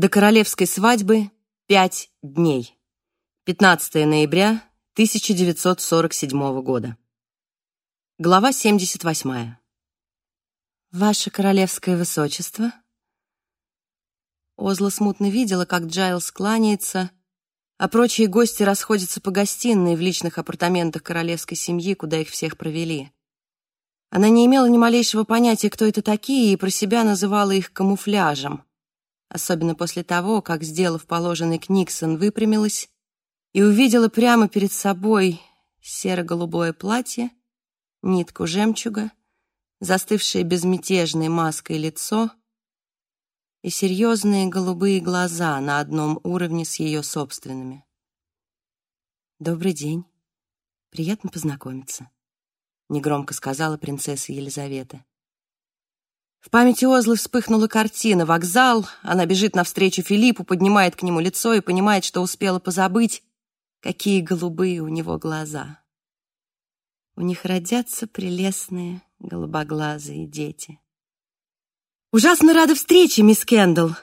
До королевской свадьбы пять дней. 15 ноября 1947 года. Глава 78. «Ваше королевское высочество?» Озла смутно видела, как Джайлс кланяется, а прочие гости расходятся по гостиной в личных апартаментах королевской семьи, куда их всех провели. Она не имела ни малейшего понятия, кто это такие, и про себя называла их камуфляжем, особенно после того, как, сделав положенный Книксон, выпрямилась и увидела прямо перед собой серо-голубое платье, нитку жемчуга, застывшее безмятежной маской лицо и серьезные голубые глаза на одном уровне с ее собственными. «Добрый день. Приятно познакомиться», — негромко сказала принцесса Елизавета. В памяти Озлы вспыхнула картина. Вокзал, она бежит навстречу Филиппу, поднимает к нему лицо и понимает, что успела позабыть, какие голубые у него глаза. У них родятся прелестные голубоглазые дети. «Ужасно рада встрече, мисс Кендалл!»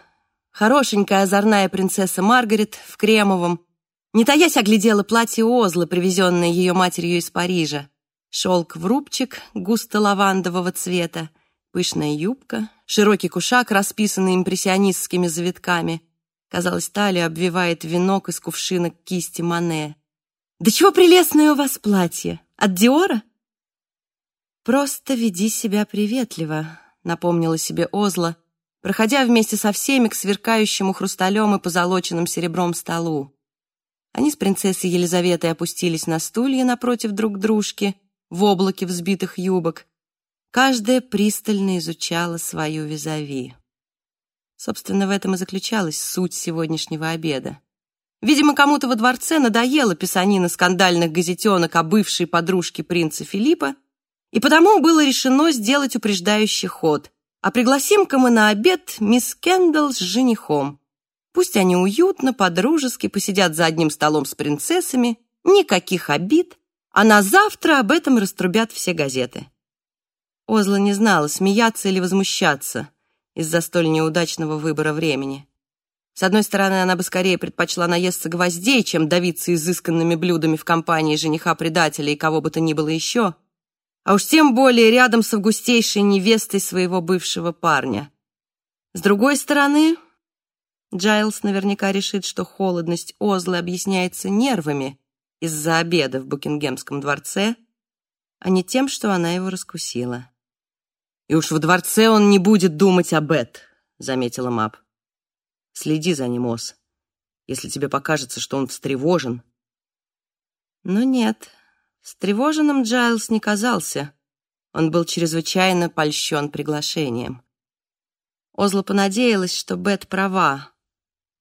Хорошенькая озорная принцесса Маргарет в кремовом, не таясь оглядела платье Озлы, привезенное ее матерью из Парижа. Шелк в рубчик густо-лавандового цвета, пышная юбка, широкий кушак, расписанный импрессионистскими завитками. Казалось, талию обвивает венок из кувшинок кисти Мане. «Да чего прелестное у вас платье! От Диора?» «Просто веди себя приветливо», напомнила себе Озла, проходя вместе со всеми к сверкающему хрусталем и позолоченным серебром столу. Они с принцессой Елизаветой опустились на стулья напротив друг дружки в облаке взбитых юбок. Каждая пристально изучала свою визави. Собственно, в этом и заключалась суть сегодняшнего обеда. Видимо, кому-то во дворце надоела писанина скандальных газетенок о бывшей подружке принца Филиппа, и потому было решено сделать упреждающий ход. А пригласим-ка мы на обед мисс Кендалл с женихом. Пусть они уютно, подружески посидят за одним столом с принцессами, никаких обид, а на завтра об этом раструбят все газеты. Озла не знала, смеяться или возмущаться из-за столь неудачного выбора времени. С одной стороны, она бы скорее предпочла наесться гвоздей, чем давиться изысканными блюдами в компании жениха-предателя и кого бы то ни было еще — а уж тем более рядом с августейшей невестой своего бывшего парня. С другой стороны, Джайлс наверняка решит, что холодность Озлы объясняется нервами из-за обеда в Букингемском дворце, а не тем, что она его раскусила. «И уж во дворце он не будет думать о Бет», — заметила Маб. «Следи за ним, Оз. Если тебе покажется, что он встревожен». Но нет, Встревоженным Джайлс не казался. Он был чрезвычайно польщен приглашением. Озла понадеялась, что Бет права.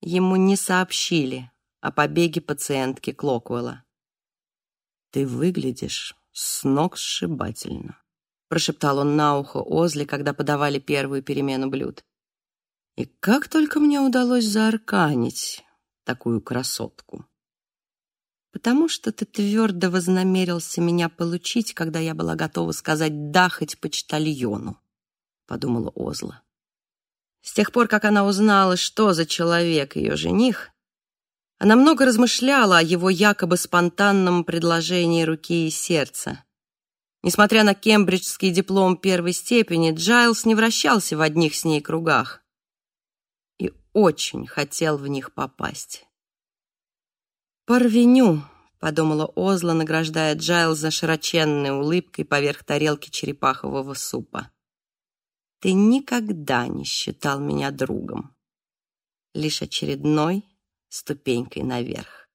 Ему не сообщили о побеге пациентки Клоквелла. «Ты выглядишь с ног сшибательно», — прошептал он на ухо Озле, когда подавали первую перемену блюд. «И как только мне удалось заарканить такую красотку!» потому что ты твердо вознамерился меня получить, когда я была готова сказать «да» хоть почтальону», — подумала Озла. С тех пор, как она узнала, что за человек ее жених, она много размышляла о его якобы спонтанном предложении руки и сердца. Несмотря на кембриджский диплом первой степени, Джайлс не вращался в одних с ней кругах и очень хотел в них попасть. «Порвеню», — подумала Озла, награждая Джайлза широченной улыбкой поверх тарелки черепахового супа. «Ты никогда не считал меня другом, лишь очередной ступенькой наверх».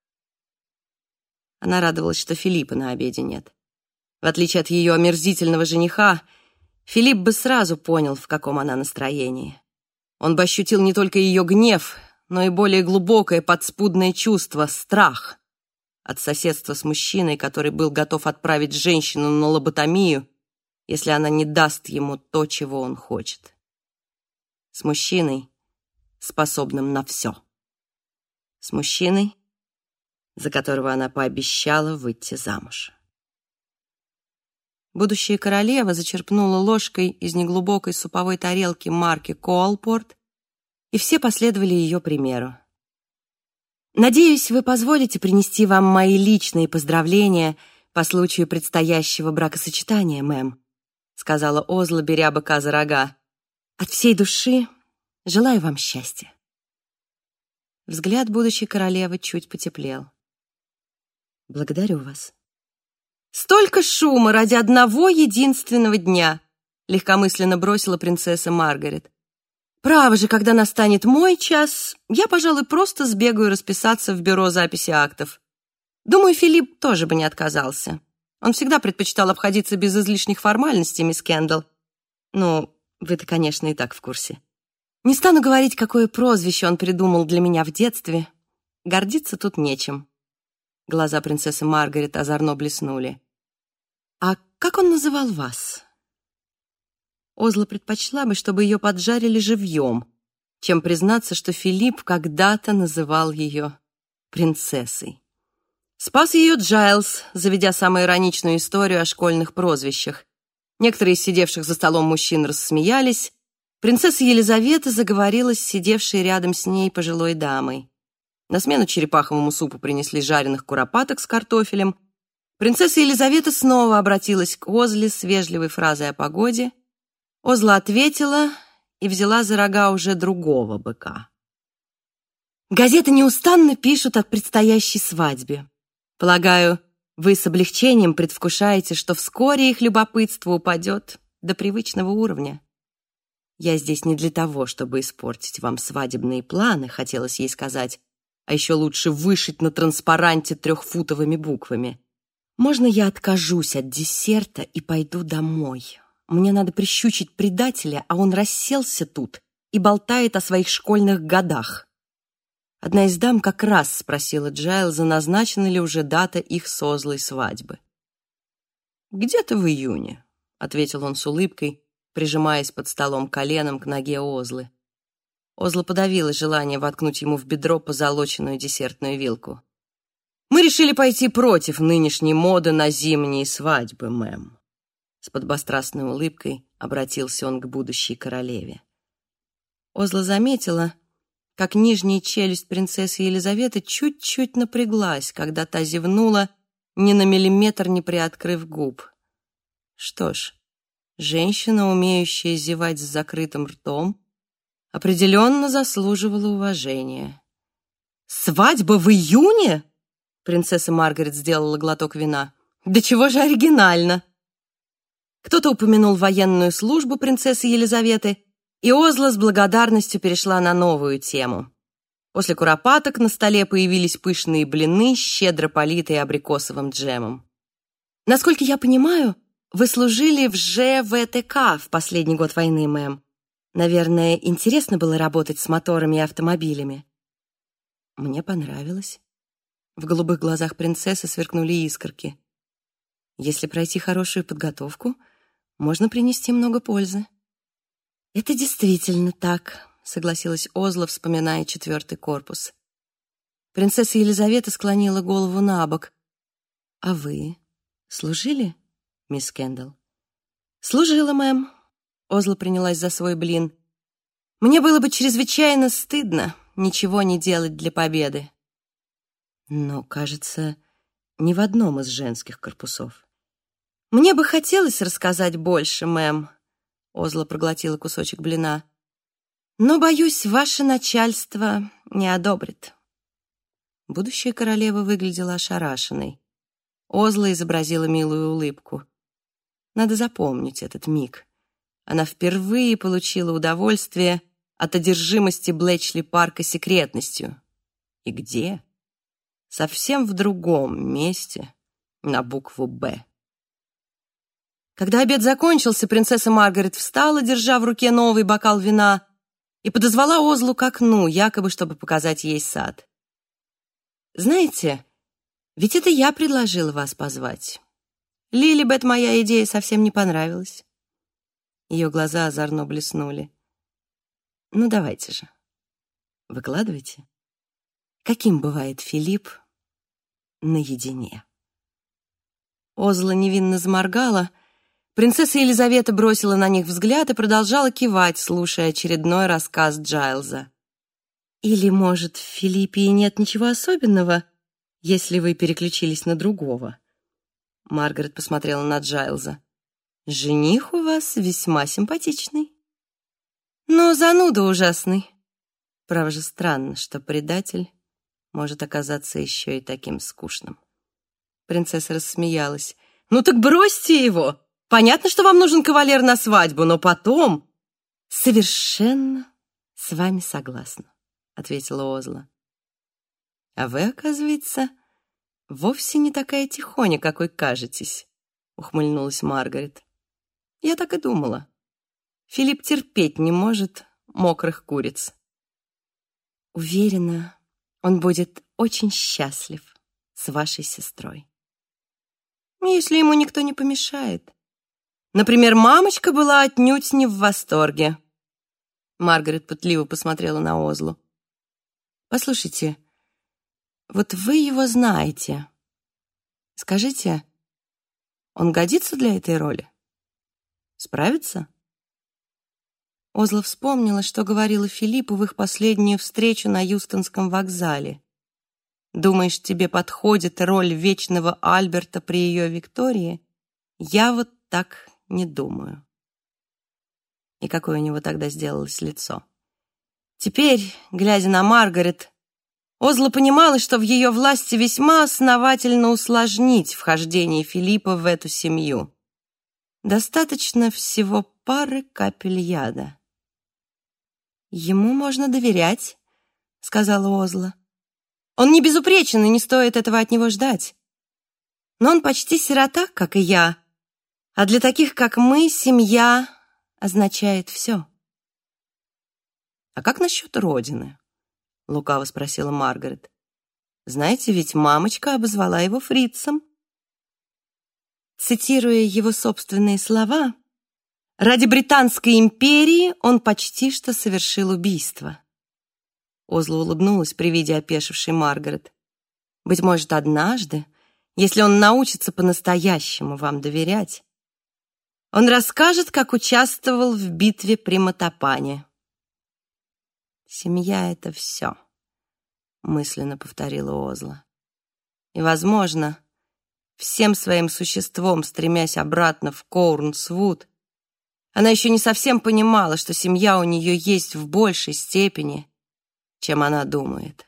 Она радовалась, что Филиппа на обеде нет. В отличие от ее омерзительного жениха, Филипп бы сразу понял, в каком она настроении. Он бы ощутил не только ее гнев, но и более глубокое подспудное чувство — страх от соседства с мужчиной, который был готов отправить женщину на лоботомию, если она не даст ему то, чего он хочет. С мужчиной, способным на все. С мужчиной, за которого она пообещала выйти замуж. Будущая королева зачерпнула ложкой из неглубокой суповой тарелки марки Коалпорт и все последовали ее примеру. «Надеюсь, вы позволите принести вам мои личные поздравления по случаю предстоящего бракосочетания, мэм», сказала Озла, беря быка за рога. «От всей души желаю вам счастья». Взгляд будущей королевы чуть потеплел. «Благодарю вас». «Столько шума ради одного единственного дня!» легкомысленно бросила принцесса Маргарет. Право же, когда настанет мой час, я, пожалуй, просто сбегаю расписаться в бюро записи актов. Думаю, Филипп тоже бы не отказался. Он всегда предпочитал обходиться без излишних формальностей, мисс Кендалл. Ну, вы-то, конечно, и так в курсе. Не стану говорить, какое прозвище он придумал для меня в детстве. Гордиться тут нечем. Глаза принцессы Маргарет озорно блеснули. «А как он называл вас?» Озла предпочла бы, чтобы ее поджарили живьем, чем признаться, что Филипп когда-то называл ее принцессой. Спас ее Джайлз, заведя самую ироничную историю о школьных прозвищах. Некоторые из сидевших за столом мужчин рассмеялись. Принцесса Елизавета заговорила с сидевшей рядом с ней пожилой дамой. На смену черепаховому супу принесли жареных куропаток с картофелем. Принцесса Елизавета снова обратилась к Озле с вежливой фразой о погоде, Озла ответила и взяла за рога уже другого быка. Газеты неустанно пишут о предстоящей свадьбе. Полагаю, вы с облегчением предвкушаете, что вскоре их любопытство упадет до привычного уровня. Я здесь не для того, чтобы испортить вам свадебные планы, хотелось ей сказать, а еще лучше вышить на транспаранте трехфутовыми буквами. Можно я откажусь от десерта и пойду домой? Мне надо прищучить предателя, а он расселся тут и болтает о своих школьных годах. Одна из дам как раз спросила Джайлза, назначена ли уже дата их созлой свадьбы. «Где-то в июне», — ответил он с улыбкой, прижимаясь под столом коленом к ноге Озлы. Озла подавила желание воткнуть ему в бедро позолоченную десертную вилку. «Мы решили пойти против нынешней моды на зимние свадьбы, мэм». С подбострастной улыбкой обратился он к будущей королеве. Озла заметила, как нижняя челюсть принцессы Елизаветы чуть-чуть напряглась, когда та зевнула, ни на миллиметр не приоткрыв губ. Что ж, женщина, умеющая зевать с закрытым ртом, определенно заслуживала уважения. «Свадьба в июне?» Принцесса Маргарет сделала глоток вина. «Да чего же оригинально!» Кто-то упомянул военную службу принцессы Елизаветы, и Озла с благодарностью перешла на новую тему. После куропаток на столе появились пышные блины, щедро политые абрикосовым джемом. «Насколько я понимаю, вы служили в ЖВТК в последний год войны, мэм. Наверное, интересно было работать с моторами и автомобилями». Мне понравилось. В голубых глазах принцессы сверкнули искорки. Если пройти хорошую подготовку — можно принести много пользы. Это действительно так, согласилась Озла, вспоминая четвертый корпус. Принцесса Елизавета склонила голову на бок. А вы служили, мисс Кендалл? Служила, мэм. Озла принялась за свой блин. Мне было бы чрезвычайно стыдно ничего не делать для победы. Но, кажется, ни в одном из женских корпусов. «Мне бы хотелось рассказать больше, мэм», — Озла проглотила кусочек блина. «Но, боюсь, ваше начальство не одобрит». Будущая королева выглядела ошарашенной. Озла изобразила милую улыбку. Надо запомнить этот миг. Она впервые получила удовольствие от одержимости Блэчли парка секретностью. И где? Совсем в другом месте на букву «Б». Когда обед закончился, принцесса Маргарет встала, держа в руке новый бокал вина, и подозвала Озлу к окну, якобы чтобы показать ей сад. «Знаете, ведь это я предложила вас позвать. Лилибет моя идея совсем не понравилась». Ее глаза озорно блеснули. «Ну, давайте же, выкладывайте. Каким бывает Филипп наедине?» Озла невинно заморгала, Принцесса Елизавета бросила на них взгляд и продолжала кивать, слушая очередной рассказ Джайлза. Или, может, в Филиппе нет ничего особенного, если вы переключились на другого? Маргарет посмотрела на Джайлза. Жених у вас весьма симпатичный. Но зануда ужасный. Право же странно, что предатель может оказаться еще и таким скучным. Принцесса рассмеялась. «Ну так бросьте его! Понятно, что вам нужен кавалер на свадьбу, но потом...» «Совершенно с вами согласна», — ответила Озла. «А вы, оказывается, вовсе не такая тихоня, какой кажетесь», — ухмыльнулась Маргарет. «Я так и думала. Филипп терпеть не может мокрых куриц». «Уверена, он будет очень счастлив с вашей сестрой. Если ему никто не помешает. Например, мамочка была отнюдь не в восторге. Маргарет пытливо посмотрела на Озлу. «Послушайте, вот вы его знаете. Скажите, он годится для этой роли? Справится?» Озла вспомнила, что говорила Филиппу в их последнюю встречу на Юстонском вокзале. «Думаешь, тебе подходит роль вечного Альберта при ее Виктории? Я вот так не думаю». И какое у него тогда сделалось лицо. Теперь, глядя на Маргарет, Озла понимала, что в ее власти весьма основательно усложнить вхождение Филиппа в эту семью. Достаточно всего пары капель яда. «Ему можно доверять», — сказала Озла. «Он не безупречен, и не стоит этого от него ждать. Но он почти сирота, как и я. А для таких, как мы, семья означает все». «А как насчет родины?» — лукаво спросила Маргарет. «Знаете, ведь мамочка обозвала его фрицем». Цитируя его собственные слова, Ради Британской империи он почти что совершил убийство. Озла улыбнулась при виде опешившей Маргарет. Быть может, однажды, если он научится по-настоящему вам доверять, он расскажет, как участвовал в битве при Матапане. «Семья — это все», — мысленно повторила Озла. «И, возможно, всем своим существом, стремясь обратно в Коурнсвуд, она еще не совсем понимала, что семья у нее есть в большей степени, чем она думает.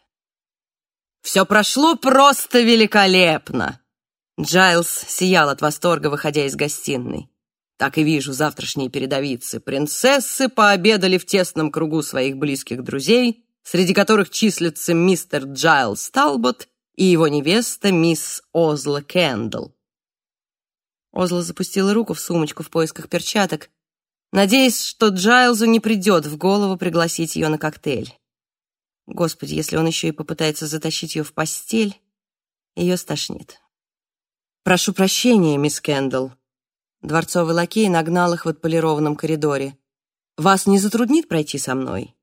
«Все прошло просто великолепно!» Джайлз сиял от восторга, выходя из гостиной. «Так и вижу завтрашние передовицы. Принцессы пообедали в тесном кругу своих близких друзей, среди которых числятся мистер Джайлз Талбот и его невеста мисс Озла Кэндл». Озла запустила руку в сумочку в поисках перчаток, надеясь, что Джайлзу не придет в голову пригласить ее на коктейль. Господи, если он еще и попытается затащить ее в постель, ее стошнит. «Прошу прощения, мисс Кэндалл». Дворцовый лакей нагнал их в отполированном коридоре. «Вас не затруднит пройти со мной?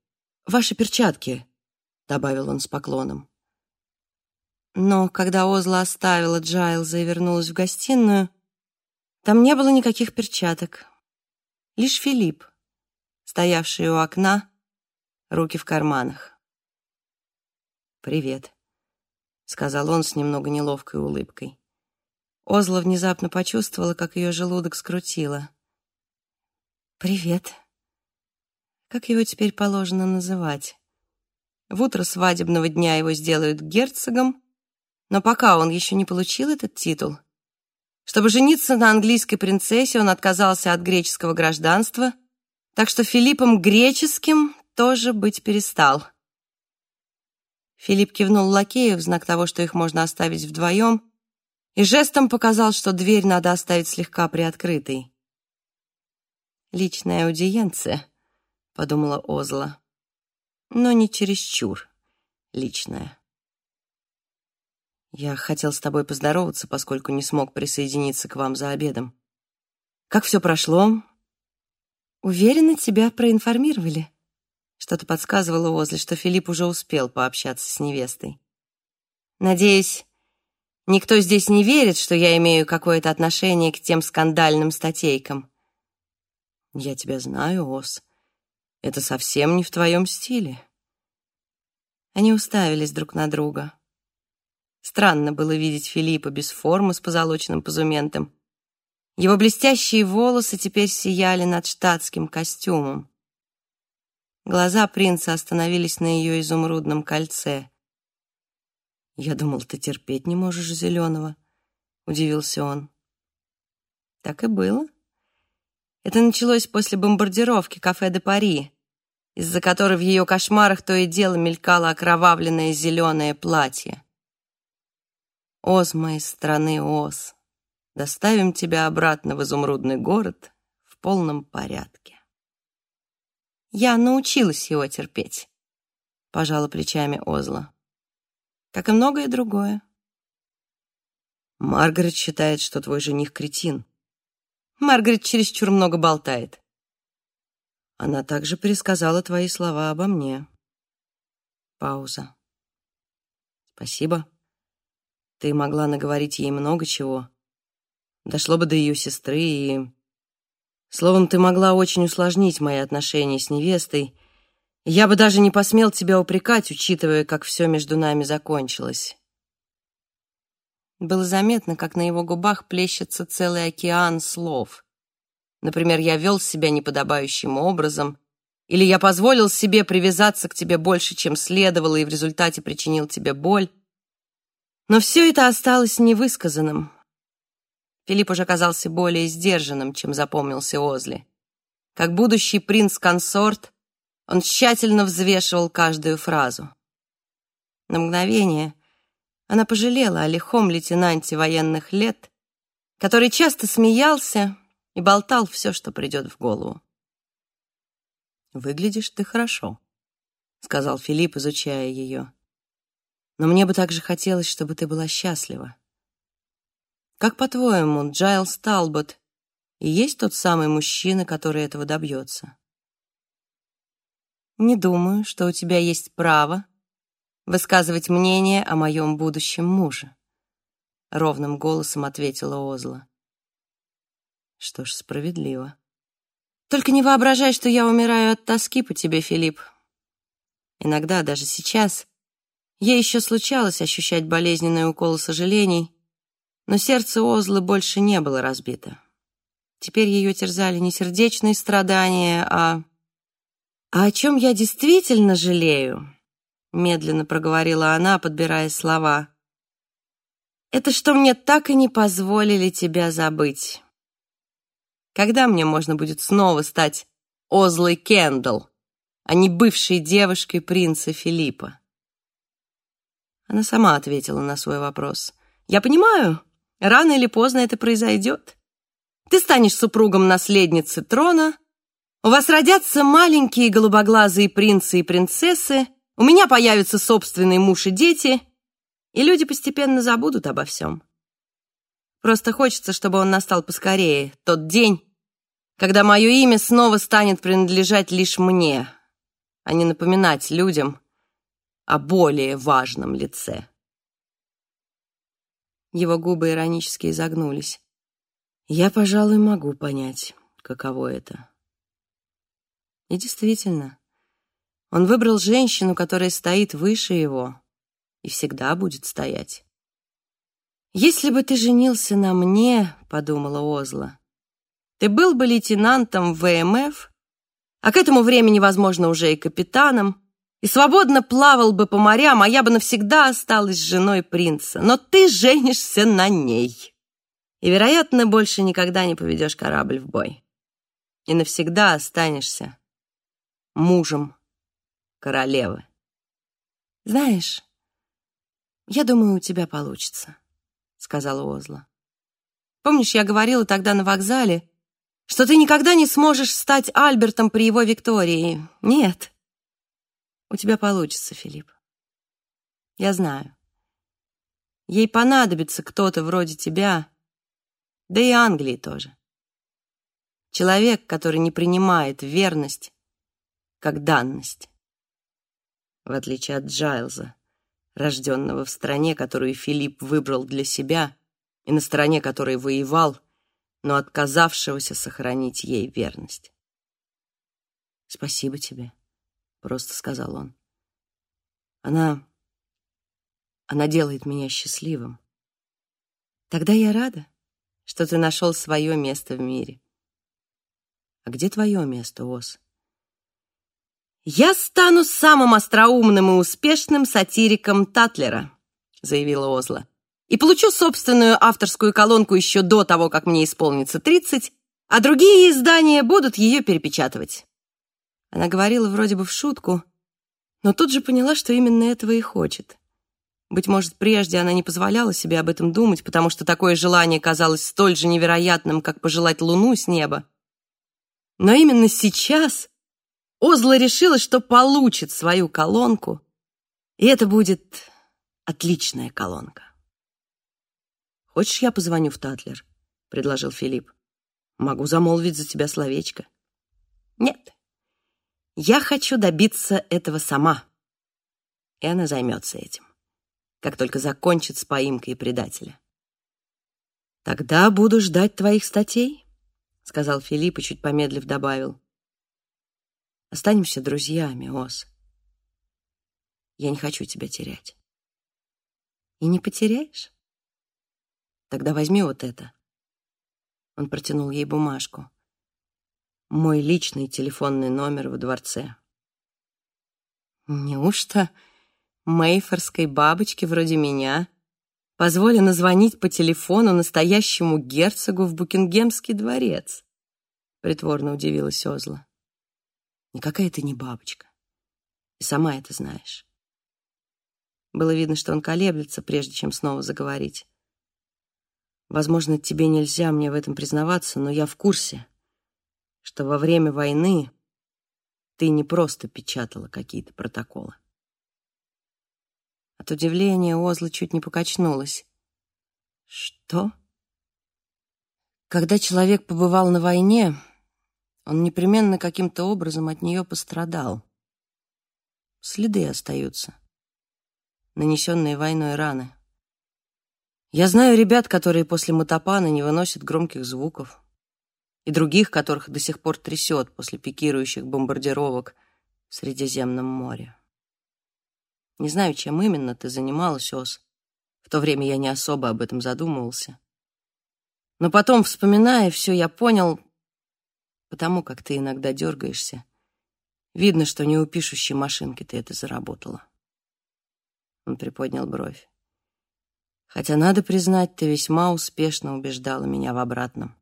Ваши перчатки», — добавил он с поклоном. Но когда Озла оставила Джайлза и вернулась в гостиную, там не было никаких перчаток. Лишь Филипп, стоявший у окна, руки в карманах. «Привет», — сказал он с немного неловкой улыбкой. Озла внезапно почувствовала, как ее желудок скрутило. «Привет. Как его теперь положено называть?» В утро свадебного дня его сделают герцогом, но пока он еще не получил этот титул — чтобы жениться на английской принцессе, он отказался от греческого гражданства, так что Филиппом греческим тоже быть перестал. Филипп кивнул лакею в знак того, что их можно оставить вдвоем, и жестом показал, что дверь надо оставить слегка приоткрытой. «Личная аудиенция», — подумала Озла, — «но не чересчур личная». Я хотел с тобой поздороваться, поскольку не смог присоединиться к вам за обедом. Как все прошло? Уверена, тебя проинформировали. Что-то подсказывало возле, что Филипп уже успел пообщаться с невестой. Надеюсь, никто здесь не верит, что я имею какое-то отношение к тем скандальным статейкам. Я тебя знаю, Ос. Это совсем не в твоем стиле. Они уставились друг на друга. Странно было видеть Филиппа без формы с позолоченным позументом. Его блестящие волосы теперь сияли над штатским костюмом. Глаза принца остановились на ее изумрудном кольце. «Я думал, ты терпеть не можешь зеленого», — удивился он. Так и было. Это началось после бомбардировки кафе де Пари, из-за которой в ее кошмарах то и дело мелькало окровавленное зеленое платье. «Оз моей страны, Оз, доставим тебя обратно в изумрудный город в полном порядке». Я научилась его терпеть, пожала плечами Озла. Как и многое другое. Маргарет считает, что твой жених кретин. Маргарет чересчур много болтает. Она также пересказала твои слова обо мне. Пауза. Спасибо. Ты могла наговорить ей много чего. Дошло бы до ее сестры и Словом, ты могла очень усложнить мои отношения с невестой. Я бы даже не посмел тебя упрекать, учитывая, как все между нами закончилось. Было заметно, как на его губах плещется целый океан слов. Например, я вел себя неподобающим образом, или я позволил себе привязаться к тебе больше, чем следовало, и в результате причинил тебе боль. Но все это осталось невысказанным, Филипп уже казался более сдержанным, чем запомнился Озли. Как будущий принц-консорт, он тщательно взвешивал каждую фразу. На мгновение она пожалела о лихом лейтенанте военных лет, который часто смеялся и болтал все, что придет в голову. «Выглядишь ты хорошо», — сказал Филипп, изучая ее. «Но мне бы также хотелось, чтобы ты была счастлива. Как по-твоему, Джайлс Талбот и есть тот самый мужчина, который этого добьется? Не думаю, что у тебя есть право высказывать мнение о моем будущем муже, ровным голосом ответила Озла. Что ж, справедливо. Только не воображай, что я умираю от тоски по тебе, Филипп. Иногда, даже сейчас, ей еще случалось ощущать болезненные уколы сожалений, но сердце Озлы больше не было разбито. Теперь ее терзали не сердечные страдания, а... «А о чем я действительно жалею?» — медленно проговорила она, подбирая слова. «Это что мне так и не позволили тебя забыть. Когда мне можно будет снова стать Озлой Кендалл, а не бывшей девушкой принца Филиппа?» Она сама ответила на свой вопрос. «Я понимаю, Рано или поздно это произойдет. Ты станешь супругом наследницы трона, у вас родятся маленькие голубоглазые принцы и принцессы, у меня появятся собственный муж и дети, и люди постепенно забудут обо всем. Просто хочется, чтобы он настал поскорее, тот день, когда мое имя снова станет принадлежать лишь мне, а не напоминать людям о более важном лице. Его губы иронически изогнулись. Я, пожалуй, могу понять, каково это. И действительно, он выбрал женщину, которая стоит выше его и всегда будет стоять. «Если бы ты женился на мне, — подумала Озла, — ты был бы лейтенантом ВМФ, а к этому времени, возможно, уже и капитаном, и свободно плавал бы по морям, а я бы навсегда осталась женой принца. Но ты женишься на ней. И, вероятно, больше никогда не поведешь корабль в бой. И навсегда останешься мужем королевы. Знаешь, я думаю, у тебя получится, сказала Озла. Помнишь, я говорила тогда на вокзале, что ты никогда не сможешь стать Альбертом при его Виктории? Нет, у тебя получится, Филипп. Я знаю. Ей понадобится кто-то вроде тебя, да и Англии тоже. Человек, который не принимает верность как данность. В отличие от Джайлза, рожденного в стране, которую Филипп выбрал для себя, и на стороне которой воевал, но отказавшегося сохранить ей верность. Спасибо тебе. — просто сказал он. Она... Она делает меня счастливым. Тогда я рада, что ты нашел свое место в мире. А где твое место, Ос? «Я стану самым остроумным и успешным сатириком Татлера», — заявила Озла, «и получу собственную авторскую колонку еще до того, как мне исполнится 30, а другие издания будут ее перепечатывать». Она говорила вроде бы в шутку, но тут же поняла, что именно этого и хочет. Быть может, прежде она не позволяла себе об этом думать, потому что такое желание казалось столь же невероятным, как пожелать луну с неба. Но именно сейчас Озла решила, что получит свою колонку, и это будет отличная колонка. «Хочешь, я позвоню в Татлер?» — предложил Филипп. «Могу замолвить за тебя словечко». «Нет, я хочу добиться этого сама». И она займется этим, как только закончит с поимкой предателя. «Тогда буду ждать твоих статей», — сказал Филипп и чуть помедлив добавил. Останемся друзьями, Ос. Я не хочу тебя терять. И не потеряешь? Тогда возьми вот это. Он протянул ей бумажку. Мой личный телефонный номер в дворце. Неужто мейфорской бабочке вроде меня позволено звонить по телефону настоящему герцогу в Букингемский дворец? Притворно удивилась Озла. Никакая ты не бабочка. И сама это знаешь. Было видно, что он колеблется, прежде чем снова заговорить. Возможно, тебе нельзя мне в этом признаваться, но я в курсе, что во время войны ты не просто печатала какие-то протоколы. От удивления Озла чуть не покачнулась. Что? Когда человек побывал на войне, он непременно каким-то образом от нее пострадал. Следы остаются. Нанесенные войной раны. Я знаю ребят, которые после мотопана не выносят громких звуков, и других, которых до сих пор трясет после пикирующих бомбардировок в Средиземном море. Не знаю, чем именно ты занималась, Ос. В то время я не особо об этом задумывался. Но потом, вспоминая все, я понял, потому как ты иногда дергаешься. Видно, что не у пишущей машинки ты это заработала. Он приподнял бровь. Хотя, надо признать, ты весьма успешно убеждала меня в обратном.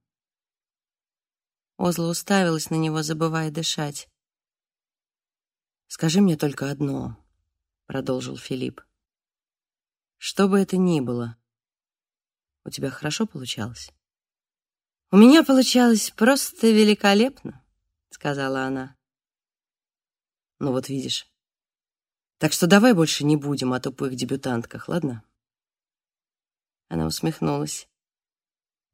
Озла уставилась на него, забывая дышать. «Скажи мне только одно», — продолжил Филипп. «Что бы это ни было, у тебя хорошо получалось?» «У меня получалось просто великолепно», — сказала она. «Ну вот видишь. Так что давай больше не будем о тупых дебютантках, ладно?» Она усмехнулась.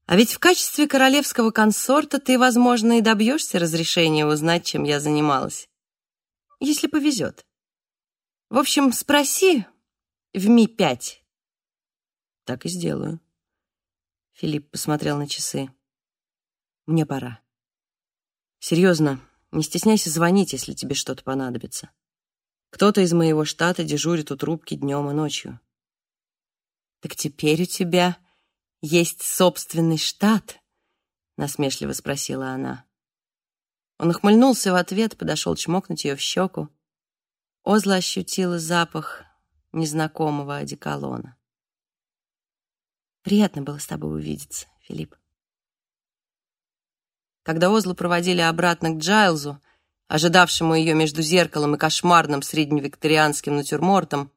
«А ведь в качестве королевского консорта ты, возможно, и добьешься разрешения узнать, чем я занималась. Если повезет. В общем, спроси в Ми-5». «Так и сделаю». Филипп посмотрел на часы. Мне пора. Серьезно, не стесняйся звонить, если тебе что-то понадобится. Кто-то из моего штата дежурит у трубки днем и ночью. Так теперь у тебя есть собственный штат? Насмешливо спросила она. Он ухмыльнулся в ответ, подошел чмокнуть ее в щеку. Озла ощутила запах незнакомого одеколона. Приятно было с тобой увидеться, Филипп. Когда Озлу проводили обратно к Джайлзу, ожидавшему ее между зеркалом и кошмарным средневикторианским натюрмортом,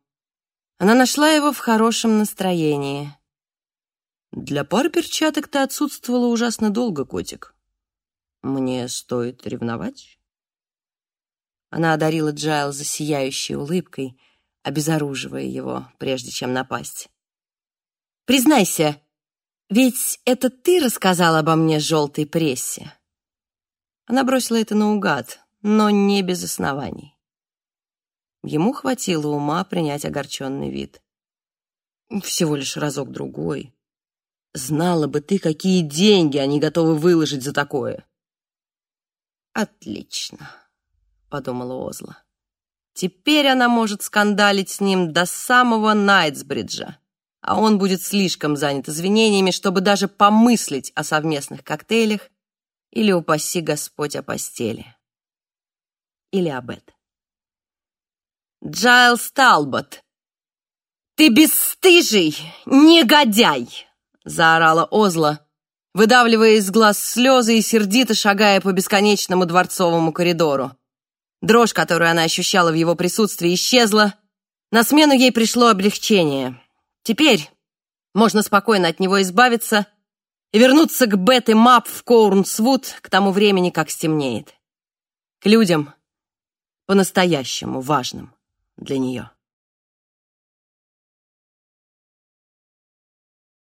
она нашла его в хорошем настроении. «Для пары перчаток ты отсутствовала ужасно долго, котик. Мне стоит ревновать?» Она одарила Джайлза сияющей улыбкой, обезоруживая его, прежде чем напасть. «Признайся, ведь это ты рассказал обо мне желтой прессе?» Она бросила это наугад, но не без оснований. Ему хватило ума принять огорченный вид. Всего лишь разок-другой. Знала бы ты, какие деньги они готовы выложить за такое. Отлично, подумала Озла. Теперь она может скандалить с ним до самого Найтсбриджа, а он будет слишком занят извинениями, чтобы даже помыслить о совместных коктейлях или, упаси Господь, о постели. Или об этом. Джайлс Талбот, ты бесстыжий негодяй! Заорала Озла, выдавливая из глаз слезы и сердито шагая по бесконечному дворцовому коридору. Дрожь, которую она ощущала в его присутствии, исчезла. На смену ей пришло облегчение. Теперь можно спокойно от него избавиться и вернуться к Бет и Маб в Коурнсвуд к тому времени, как стемнеет. К людям, по-настоящему важным для нее.